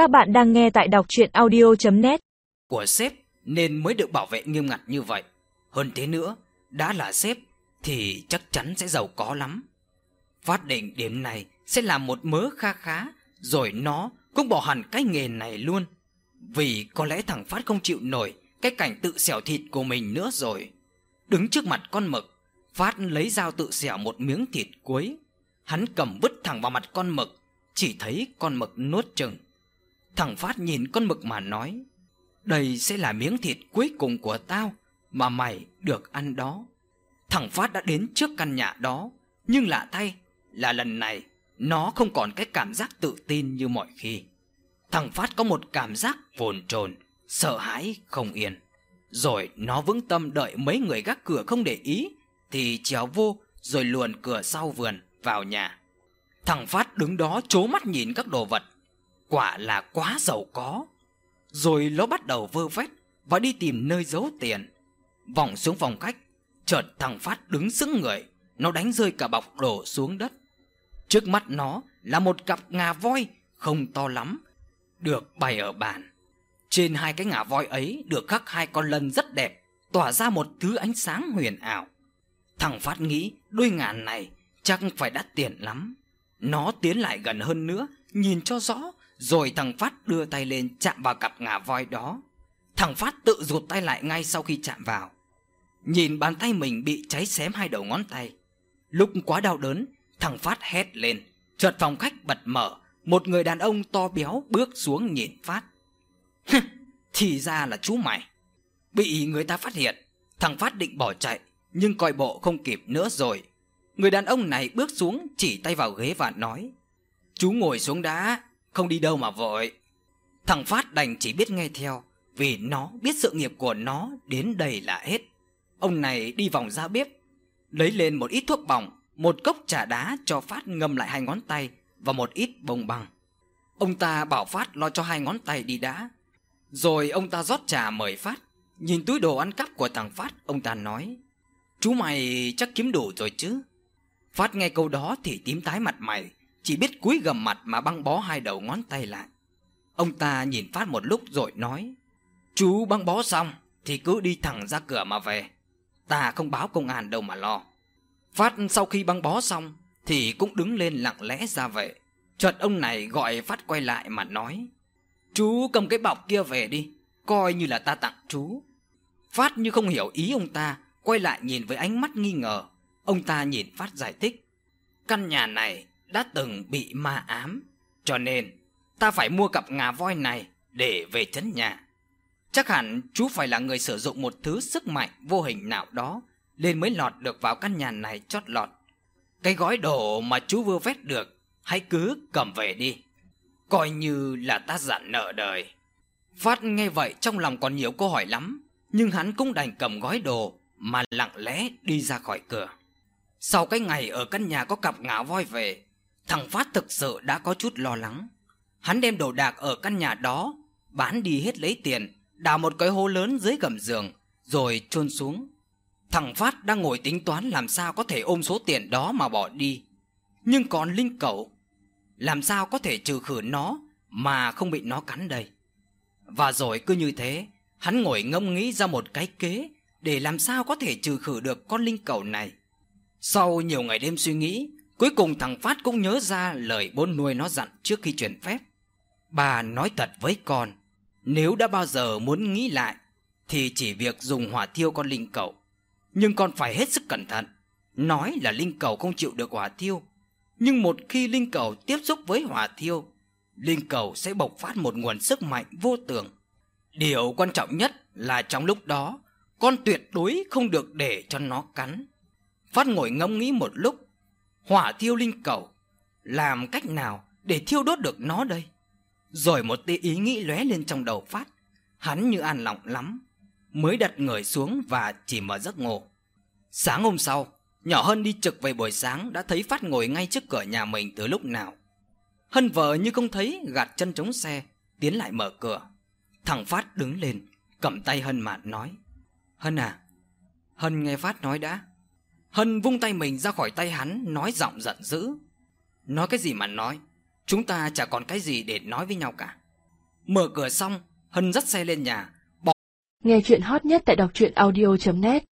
Các bạn đang nghe tại đọc chuyện audio.net Của sếp nên mới được bảo vệ nghiêm ngặt như vậy. Hơn thế nữa, Đã là sếp Thì chắc chắn sẽ giàu có lắm. Phát định điểm này Sẽ làm một mớ kha khá, Rồi nó cũng bỏ hẳn cái nghề này luôn. Vì có lẽ thằng Phát không chịu nổi Cái cảnh tự xẻo thịt của mình nữa rồi. Đứng trước mặt con mực, Phát lấy dao tự xẻo một miếng thịt cuối. Hắn cầm vứt thẳng vào mặt con mực, Chỉ thấy con mực nuốt chừng. Thằng Phát nhìn con mực mà nói, Đây sẽ là miếng thịt cuối cùng của tao Mà mày được ăn đó. Thằng Phát đã đến trước căn nhà đó, Nhưng lạ thay là lần này Nó không còn cái cảm giác tự tin như mọi khi. Thằng Phát có một cảm giác vồn trồn Sợ hãi không yên. Rồi nó vững tâm đợi mấy người gác cửa không để ý, Thì trèo vô rồi luồn cửa sau vườn vào nhà. Thằng Phát đứng đó chố mắt nhìn các đồ vật. Quả là quá giàu có. Rồi nó bắt đầu vơ vét Và đi tìm nơi giấu tiền. Vòng xuống phòng khách, Chợt thằng Phát đứng sững người. Nó đánh rơi cả bọc đổ xuống đất. Trước mắt nó là một cặp ngà voi Không to lắm, Được bày ở bàn. Trên hai cái ngà voi ấy Được khắc hai con lân rất đẹp, Tỏa ra một thứ ánh sáng huyền ảo. Thằng Phát nghĩ đôi ngà này Chắc phải đắt tiền lắm. Nó tiến lại gần hơn nữa, Nhìn cho rõ rồi thằng Phát đưa tay lên chạm vào cặp ngà voi đó. Thằng Phát tự rụt tay lại ngay sau khi chạm vào. Nhìn bàn tay mình bị cháy xém hai đầu ngón tay. Lúc quá đau đớn, Thằng Phát hét lên. Chợt phòng khách bật mở, Một người đàn ông to béo bước xuống nhìn Phát. Thì ra là chú mày. Bị người ta phát hiện, Thằng Phát định bỏ chạy, Nhưng coi bộ không kịp nữa rồi. Người đàn ông này bước xuống Chỉ tay vào ghế và nói, Chú ngồi xuống đã không đi đâu mà vội. Thằng Phát đành chỉ biết nghe theo, Vì nó biết sự nghiệp của nó đến đây là hết. Ông này đi vòng ra bếp, Lấy lên một ít thuốc bỏng, Một cốc trà đá cho Phát ngâm lại hai ngón tay Và một ít bông băng. Ông ta bảo Phát lo cho hai ngón tay đi đã. Rồi ông ta rót trà mời Phát. Nhìn túi đồ ăn cắp của thằng Phát, Ông ta nói, Chú mày chắc kiếm đủ rồi chứ? Phát nghe câu đó thì tím tái mặt mày chỉ biết cúi gầm mặt mà băng bó hai đầu ngón tay lại. Ông ta nhìn Phát một lúc rồi nói, Chú băng bó xong Thì cứ đi thẳng ra cửa mà về. Ta không báo công an đâu mà lo. Phát sau khi băng bó xong Thì cũng đứng lên lặng lẽ ra về. Chợt ông này gọi Phát quay lại mà nói, Chú cầm cái bọc kia về đi, Coi như là ta tặng chú. Phát như không hiểu ý ông ta, Quay lại nhìn với ánh mắt nghi ngờ. Ông ta nhìn Phát giải thích, Căn nhà này đã từng bị ma ám. Cho nên, ta phải mua cặp ngà voi này để về chấn nhà. Chắc hẳn chú phải là người sử dụng một thứ sức mạnh vô hình nào đó, Nên mới lọt được vào căn nhà này chót lọt. Cái gói đồ mà chú vừa vét được, Hãy cứ cầm về đi. Coi như là ta dặn nợ đời. Phát nghe vậy trong lòng còn nhiều câu hỏi lắm, Nhưng hắn cũng đành cầm gói đồ Mà lặng lẽ đi ra khỏi cửa. Sau cái ngày ở căn nhà có cặp ngà voi về Thằng Phát thực sự đã có chút lo lắng. Hắn đem đồ đạc ở căn nhà đó, Bán đi hết lấy tiền, Đào một cái hố lớn dưới gầm giường, Rồi chôn xuống. Thằng Phát đang ngồi tính toán làm sao có thể ôm số tiền đó mà bỏ đi. Nhưng còn Linh Cẩu Làm sao có thể trừ khử nó Mà không bị nó cắn đây? Và rồi cứ như thế, Hắn ngồi ngâm nghĩ ra một cái kế Để làm sao có thể trừ khử được con Linh Cẩu này. Sau nhiều ngày đêm suy nghĩ Cuối cùng thằng Phát cũng nhớ ra lời bốn nuôi nó dặn trước khi chuyển phép. Bà nói thật với con, nếu đã bao giờ muốn nghĩ lại, thì chỉ việc dùng hỏa thiêu con linh cầu. Nhưng con phải hết sức cẩn thận. Nói là linh cầu không chịu được hỏa thiêu. Nhưng một khi linh cầu tiếp xúc với hỏa thiêu, linh cầu sẽ bộc phát một nguồn sức mạnh vô tưởng. Điều quan trọng nhất là trong lúc đó, con tuyệt đối không được để cho nó cắn. Phát ngồi ngẫm nghĩ một lúc hỏa thiêu linh cầu, làm cách nào để thiêu đốt được nó đây? Rồi một tia ý nghĩ lóe lên trong đầu phát. Hắn như an lòng lắm, mới đặt người xuống và chỉ mở giấc ngủ. Sáng hôm sau, nhỏ hân đi trực về buổi sáng đã thấy phát ngồi ngay trước cửa nhà mình từ lúc nào. Hân vợ như không thấy, gạt chân chống xe, tiến lại mở cửa. Thằng phát đứng lên, cầm tay hân mạn nói, hân à hân nghe phát nói đã Hân vung tay mình ra khỏi tay hắn Nói giọng giận dữ. Nói cái gì mà nói? Chúng ta chả còn cái gì để nói với nhau cả. Mở cửa xong, Hân dắt xe lên nhà, Nghe chuyện hot nhất tại đọc truyện audio.net